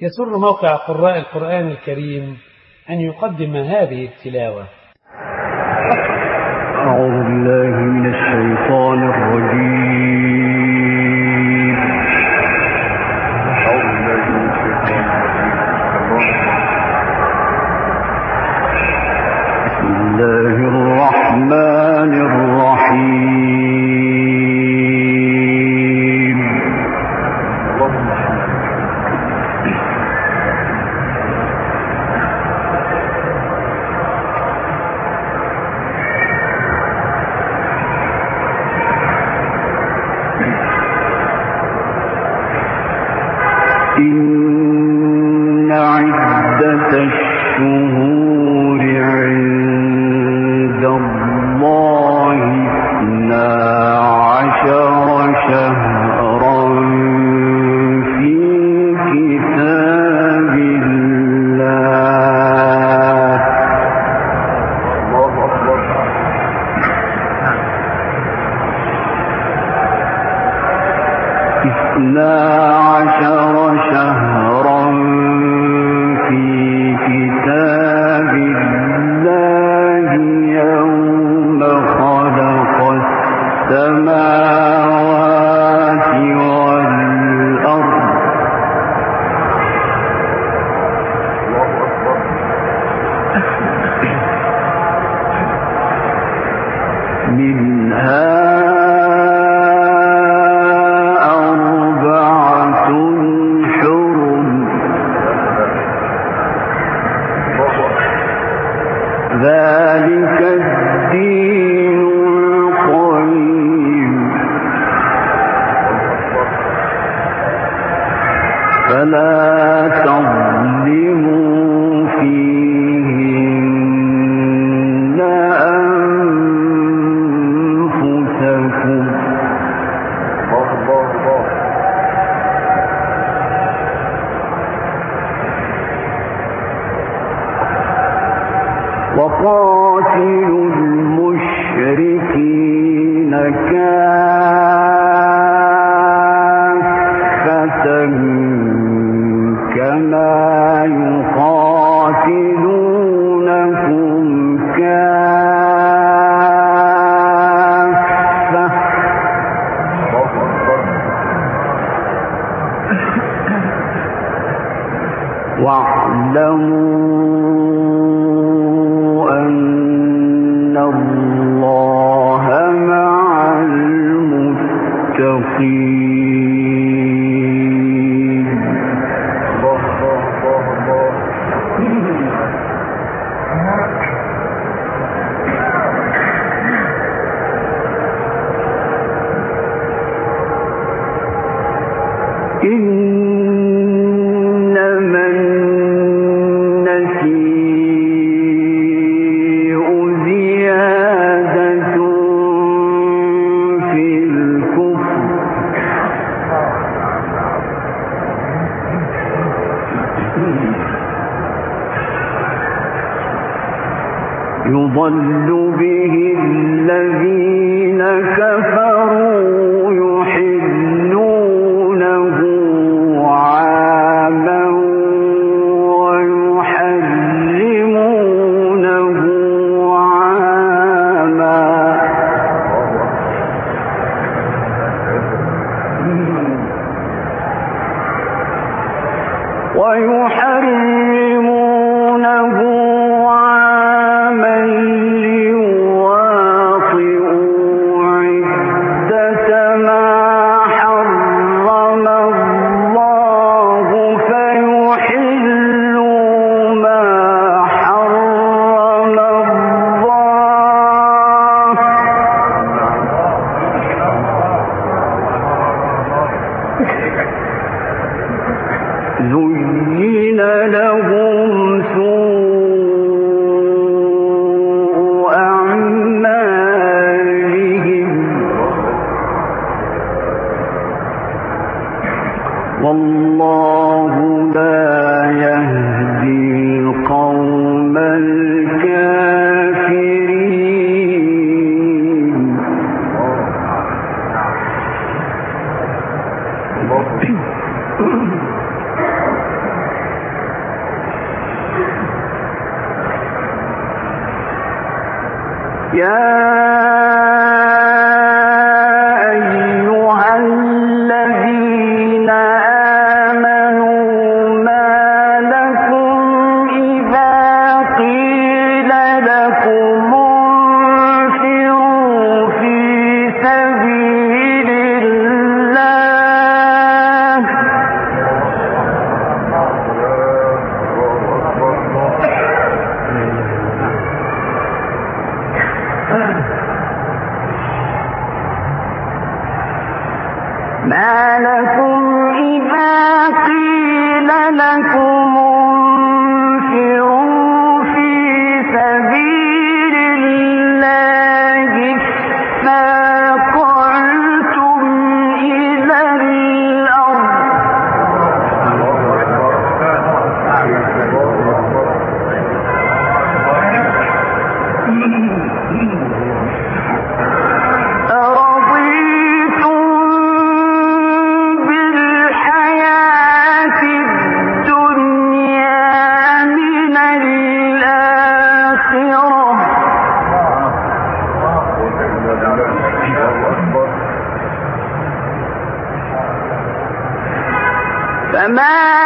يسر موقع قراء القرآن الكريم أن يقدم هذه التلاوة. تشكرون. منها إن ويحرم والله لا يهدي ما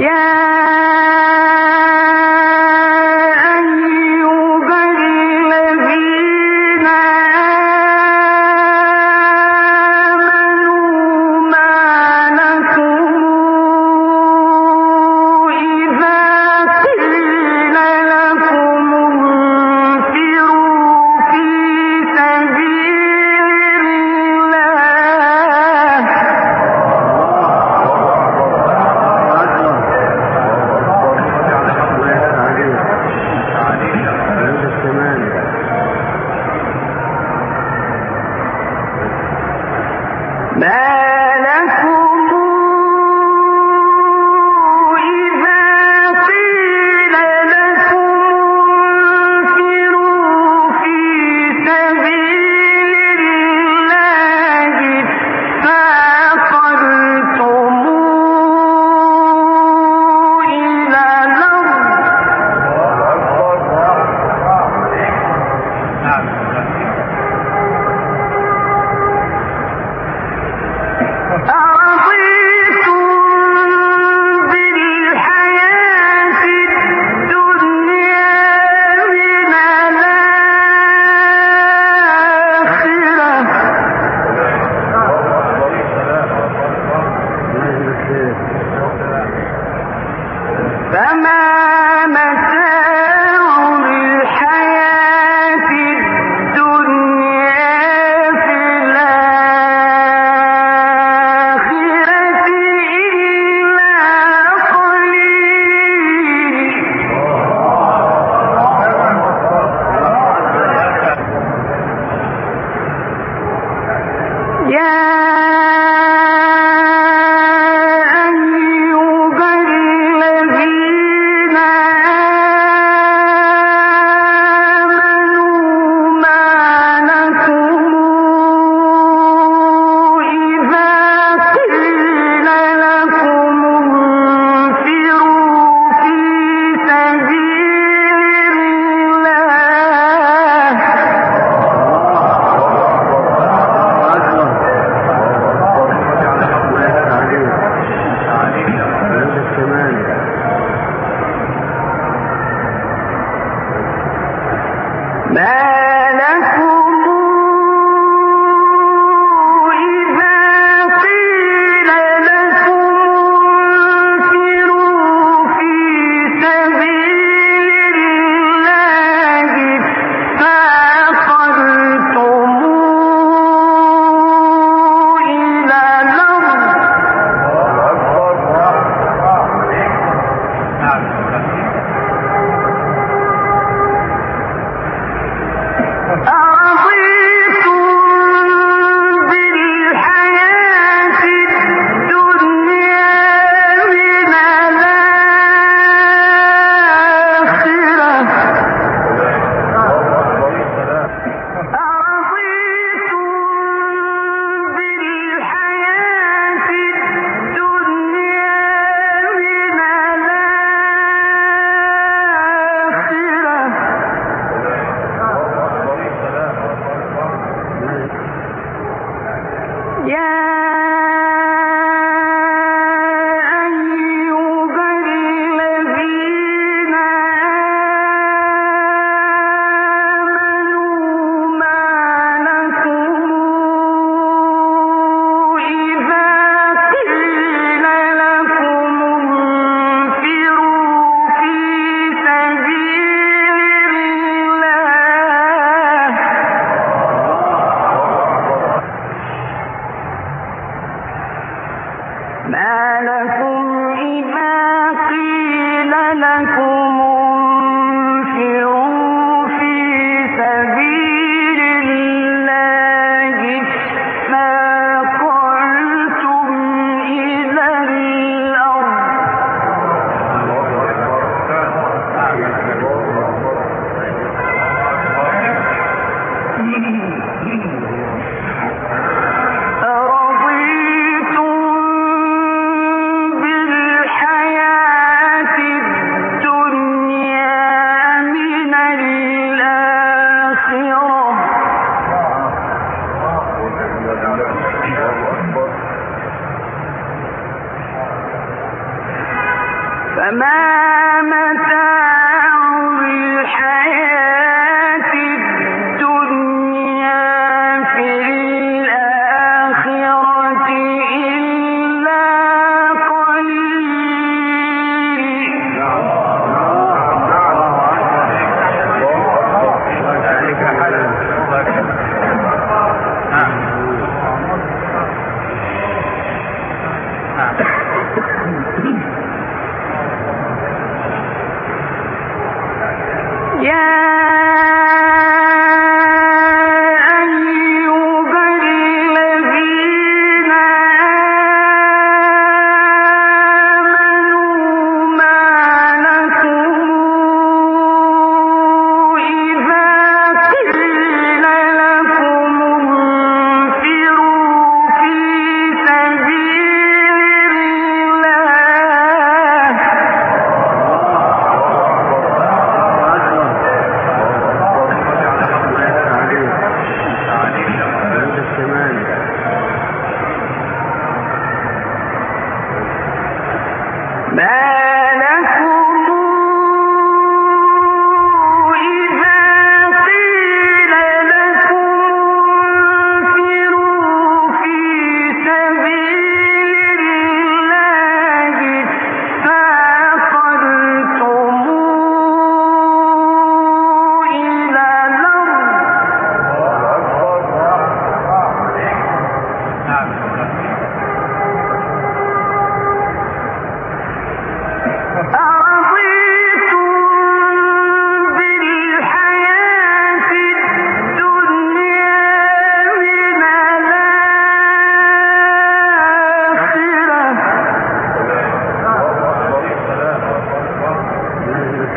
Yeah. าพยา ما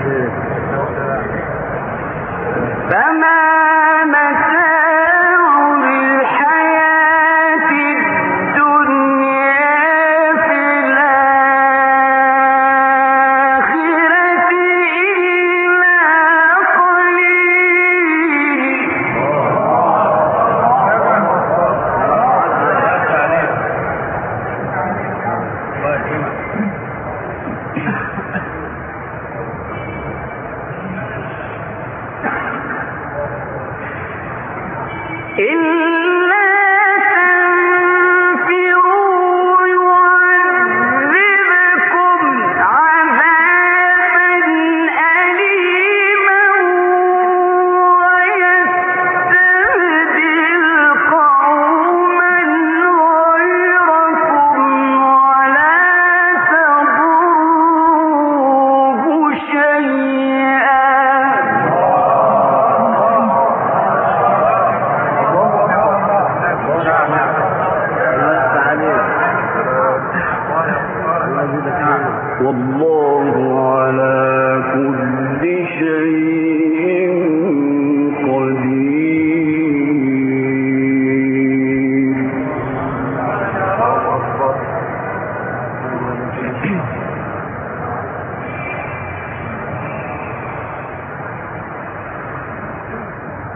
是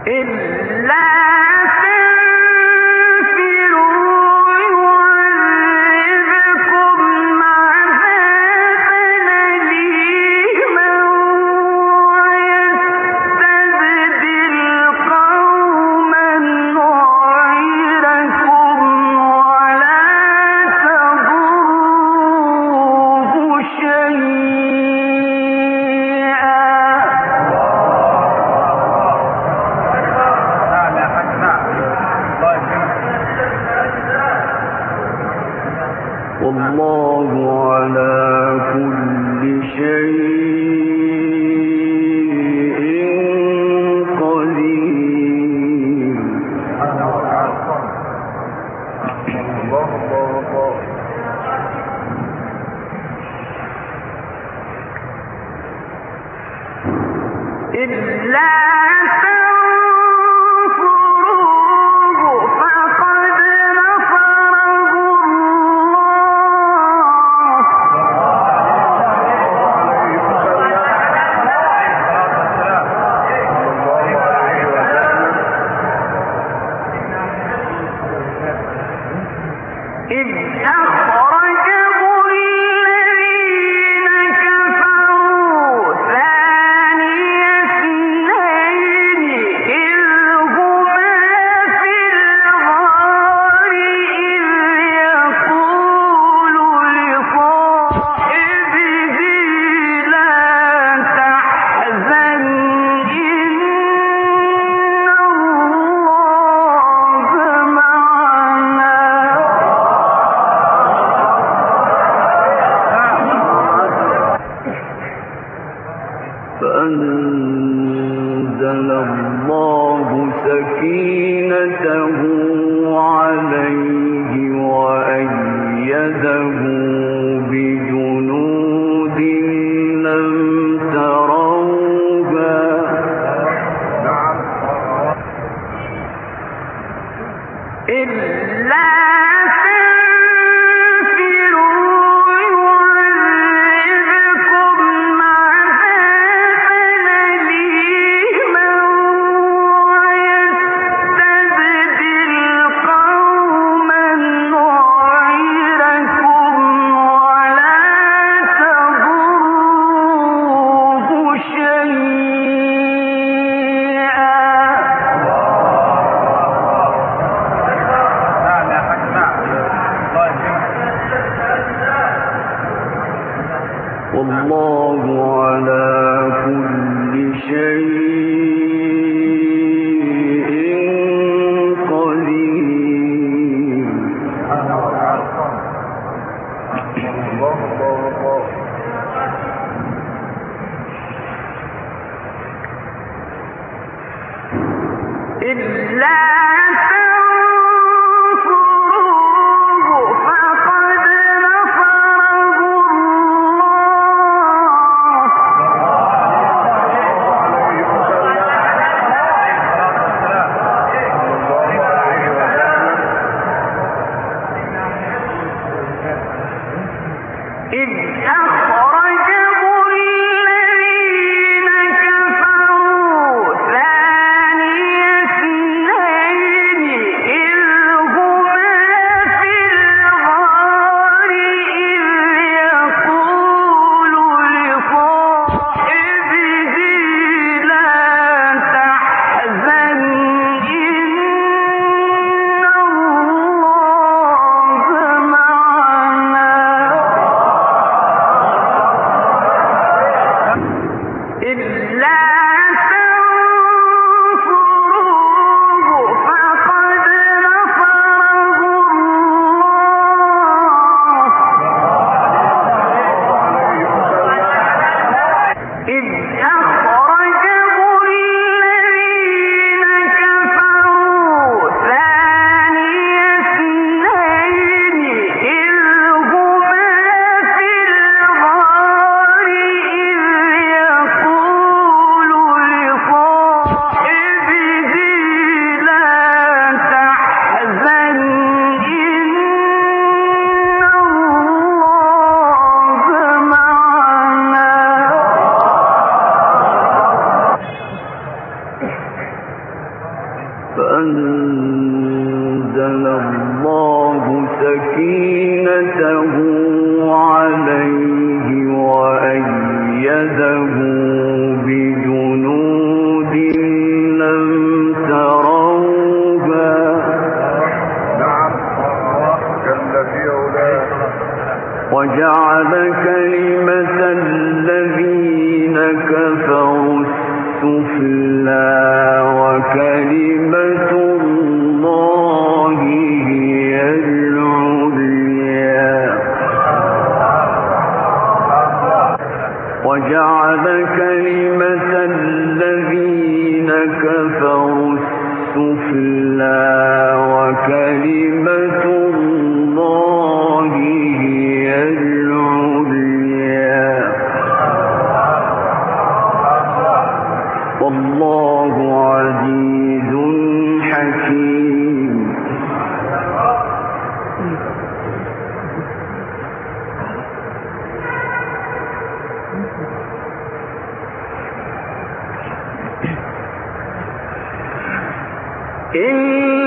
إلا إلا السفلى إن